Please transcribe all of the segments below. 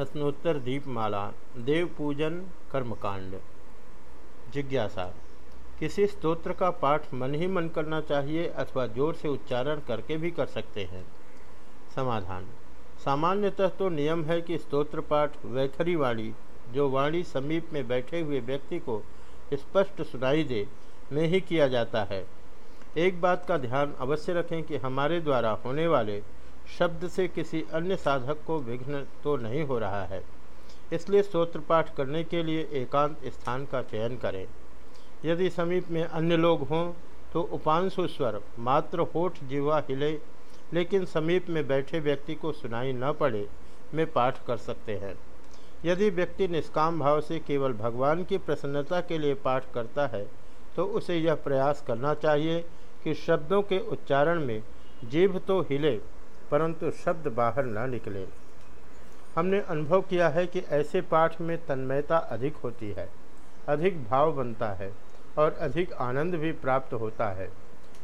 प्रश्नोत्तर दीपमाला देव पूजन कर्मकांड। जिज्ञासा, किसी स्तोत्र का पाठ मन ही मन करना चाहिए अथवा ज़ोर से उच्चारण करके भी कर सकते हैं। समाधान, सामान्यतः तो नियम है कि स्तोत्र पाठ वैखरी वाणी, जो वाणी समीप में बैठे हुए व्यक्ति को स्पष्ट सुनाई दे, में ही किया जाता है। एक बात का ध्यान अवश्य रखें कि हमारे द्वारा होने वाले शब्द से किसी अन्य साधक को विघ्न तो नहीं हो रहा है। इसलिए स्तोत्र पाठ करने के लिए एकांत स्थान का चयन करें। यदि समीप में अन्य लोग हों तो उपांशु स्वर, मात्र होठ, जीवा, हिले, लेकिन समीप में बैठे व्यक्ति को सुनाई न पड़े, में पाठ कर सकते हैं। यदि व्यक्ति निष्काम भाव से केवल भगवान की प्रसन्नता के लिए पाठ करता है तो उसे यह प्रयास करना चाहिए कि शब्दों के उच्चारण में जीभ तो हिले परंतु शब्द बाहर न निकले। हमने अनुभव किया है कि ऐसे पाठ में तन्मयता अधिक होती है, अधिक भाव बनता है और अधिक आनंद भी प्राप्त होता है।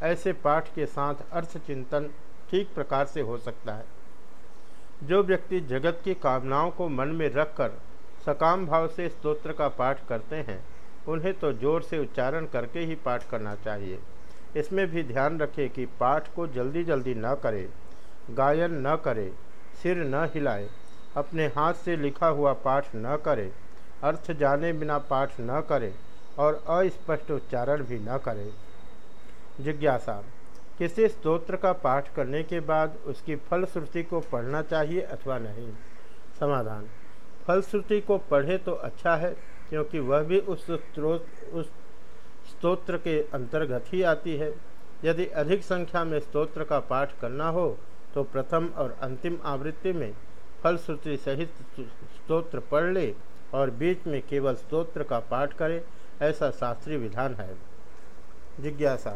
ऐसे पाठ के साथ अर्थ चिंतन ठीक प्रकार से हो सकता है। जो व्यक्ति जगत की कामनाओं को मन में रखकर सकाम भाव से स्तोत्र का पाठ करते हैं, उन्हें तो ज़ोर से उच्चारण करके ही पाठ करना चाहिए। इसमें भी ध्यान रखें कि पाठ को जल्दी जल्दी ना करें। गायन न करे, सिर न हिलाए, अपने हाथ से लिखा हुआ पाठ न करे, अर्थ जाने बिना पाठ न करे और अस्पष्ट उच्चारण भी न करे। जिज्ञासा, किसी स्तोत्र का पाठ करने के बाद उसकी फलश्रुति को पढ़ना चाहिए अथवा नहीं? समाधान, फलश्रुति को पढ़े तो अच्छा है, क्योंकि वह भी उस स्त्रोत, उस स्तोत्र के अंतर्गत ही आती है। यदि अधिक संख्या में स्तोत्र का पाठ करना हो तो प्रथम और अंतिम आवृत्ति में फलश्रुति सहित स्तोत्र पढ़ ले और बीच में केवल स्तोत्र का पाठ करे, ऐसा शास्त्रीय विधान है। जिज्ञासा,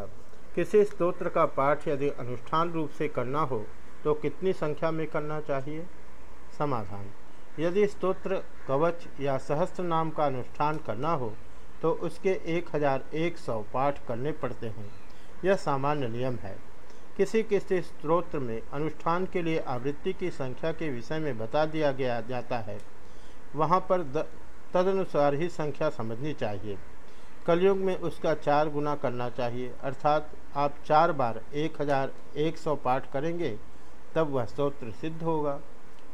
किसी स्तोत्र का पाठ यदि अनुष्ठान रूप से करना हो तो कितनी संख्या में करना चाहिए? समाधान, यदि स्तोत्र कवच या सहस्त्र नाम का अनुष्ठान करना हो तो उसके एक हज़ार एक सौ पाठ करने पड़ते हैं। यह सामान्य नियम है। किसी किसी स्त्रोत्र में अनुष्ठान के लिए आवृत्ति की संख्या के विषय में बता दिया गया, जाता है। वहाँ पर तदनुसार ही संख्या समझनी चाहिए। कलयुग में उसका चार गुना करना चाहिए, अर्थात आप चार बार एक हज़ार एक सौ पाठ करेंगे, तब वह स्त्रोत्र सिद्ध होगा।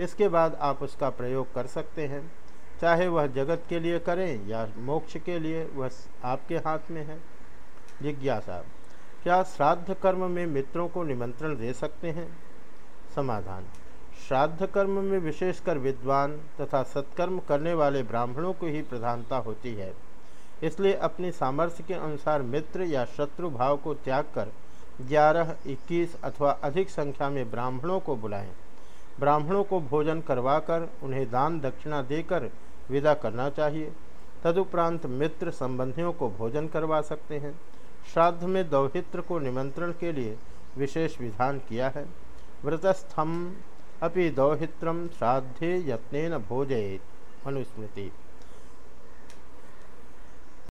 इसके बाद आप उसका प्रयोग कर सकते हैं। चाहे वह जगत के लिए करें या मोक्ष के लिए, वह आपके हाथ में है। जिज्ञासा। क्या श्राद्ध कर्म में मित्रों को निमंत्रण दे सकते हैं? समाधान। श्राद्ध कर्म में विशेषकर विद्वान तथा सत्कर्म करने वाले ब्राह्मणों को ही प्रधानता होती है। इसलिए अपनी सामर्थ्य के अनुसार मित्र या शत्रु भाव को त्याग कर ग्यारह, इक्कीस अथवा अधिक संख्या में ब्राह्मणों को बुलाएँ। ब्राह्मणों को भोजन करवाकर उन्हें दान दक्षिणा देकर विदा करना चाहिए। तदुपरांत मित्र संबंधियों को भोजन करवा सकते हैं। श्राद्ध में दौहित्र को निमंत्रण के लिए विशेष विधान किया है। व्रतस्थम अपि दौहित्रम श्राद्धे यत्न भोजयेत। मनुस्मृति